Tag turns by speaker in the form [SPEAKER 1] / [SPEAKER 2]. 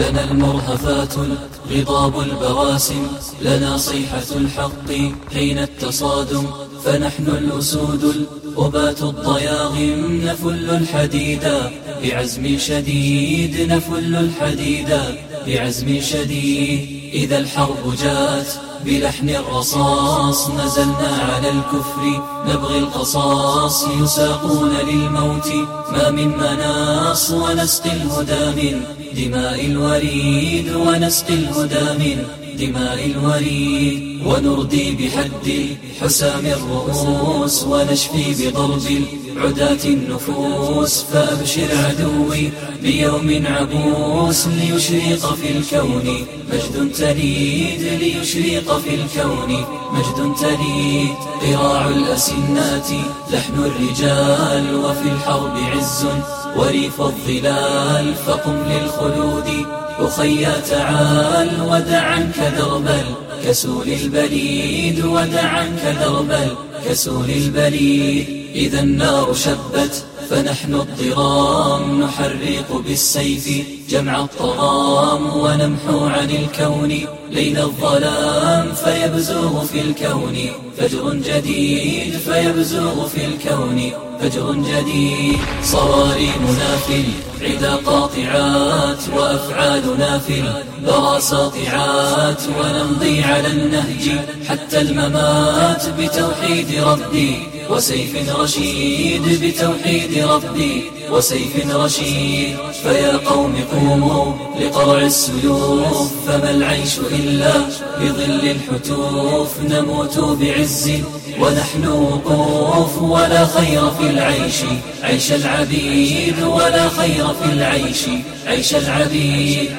[SPEAKER 1] لنا المرهفات غضاب البواسم لنا صيحة الحق حين التصادم. فنحن الأسود الأبات الضياغم نفل الحديدا بعزم شديد نفل الحديدا بعزم شديد. إذا الحرب جاءت بلحن الرصاص نزلنا على الكفر نبغي القصاص. يساقون للموت ما من مناص ونسقي الهدى من دماء الوريد ونسقي الهدى من دماء الوريد. ونردي بحد حسام الرؤوس ونشفي بضرب عداة النفوس فأبشر عدوي بيوم عبوس ليشرق في الكون مجد تليد ليشرق في الكون مجد تليد. قراع الأسنات لحن الرجال وفي الحرب عز وريف الظلال. فقم للخلود أخيا تعال ودع عنك درب الكسول البليد ودع عنك درب الكسول البليد إذا النار شبت فنحن الضرام نحرق بالسيف جمع الطغام ونمحو عن الكون ليل الظلام فيبزوغ في الكون. فجر جديد فيبزوغ في الكون. فجر جديد صواريمنا في العدا قاطعات وأفعالنا في البرى ساطعات ونمضي على النهج حتى الممات بتوحيد ربي. وسيف رشيد بتوحيد ربي وسيف رشيد فيا قوم قوموا لقرع السيوف فما العيش إلا بظل الحتوف نموت بعز ونحن وقوف ولا خير في العيش عيش العبيد ولا خير في العيش عيش العبيد.